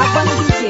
a banda